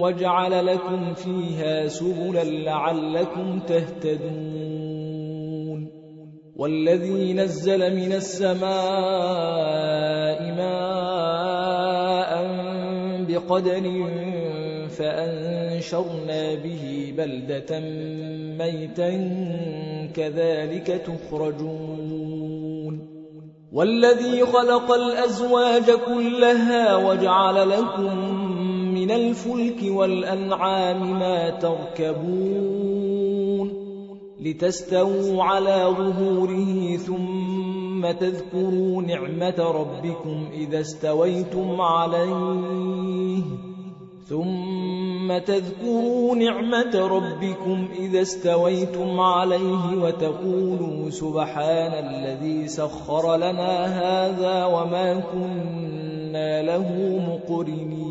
وجعل لكم فيها سبلا لعلكم تهتدون. والذي نزل من السماء ماء بقدر فأنشرنا به بلدة ميتا كذلك تخرجون. والذي خلق الأزواج كلها وجعل لكم من الفلك والأنعام ما تركبون لتستووا على ظهوره ثم تذكروا نعمة ربكم إذا استويتم عليه ثم تذكروا نعمة ربكم إذا استويتم عليه وتقولوا سبحان الذي سخر لنا هذا وما كنا له مقرنين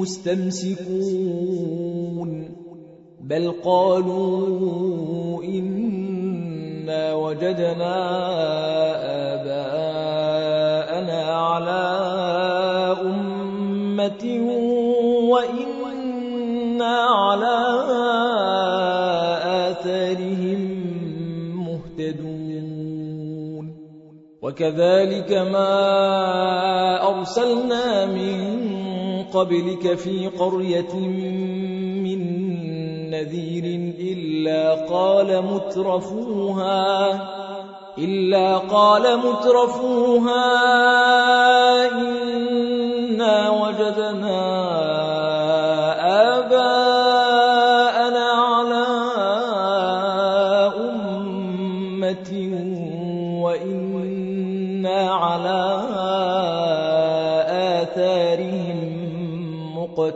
مستمسكون بل قالوا إنا وجدنا آباءنا على أمة وإنا على آثارهم مهتدون. وكذلك ما أرسلنا من قبلك في قرية من نذير إلا قال مترفوها إلا قال مترفوها إنا وجدنا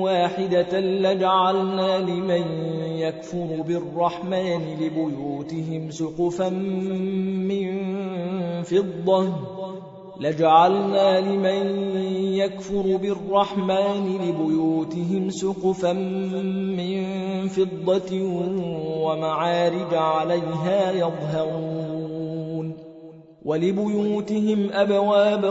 واحدة لجعلنا لمن يكفر بالرحمن لبيوتهم سقفا من فضة. لجعلنا لمن يكفر بالرحمن لبيوتهم سقفا من فضة ومعارج عليها يظهرون. ولبيوتهم أبوابا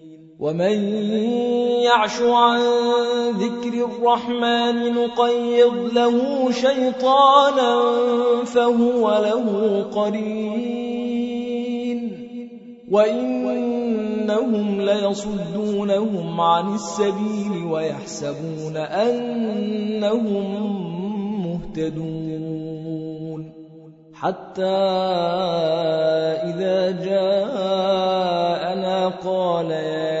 ومن يعش عن ذكر الرحمن نقيض له شيطانا فهو له قرين وإنهم ليصدونهم عن السبيل ويحسبون أنهم مهتدون حتى إذا جاءنا قال يا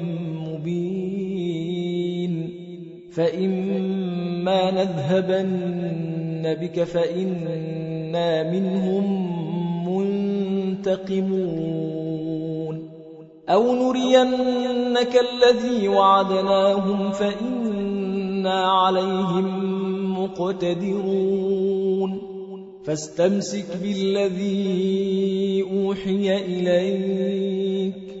فإما نذهبن بك فإنا منهم منتقمون أو نرينك الذي وعدناهم فإنا عليهم مقتدرون فاستمسك بالذي أوحي إليك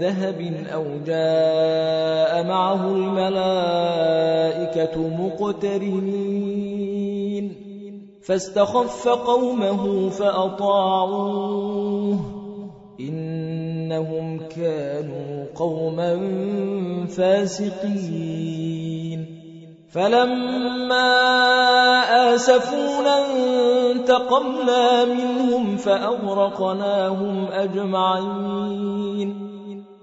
ذهب أو جاء معه الملائكة مقترنين. فاستخف قومه فأطاعوه. إنهم كانوا قوما فاسقين. فلما آسفونا انتقمنا منهم فأغرقناهم أجمعين.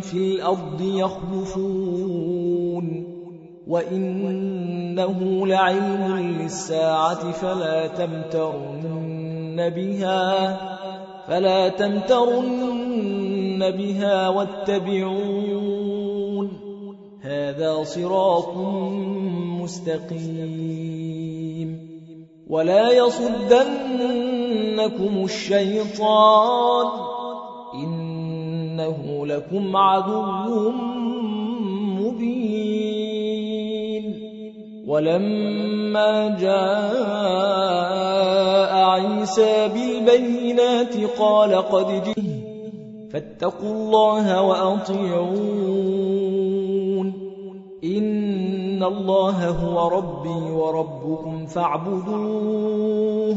في الأرض يخلفون وإنه لعلم للساعة فلا تمترن بها فلا تمترن بها واتبعون هذا صراط مستقيم ولا يصدنكم الشيطان إنه لكم عدو مبين ولما جاء عيسى بالبينات قال قد جئ فاتقوا الله وأطيعون إن الله هو ربي وربكم فاعبدوه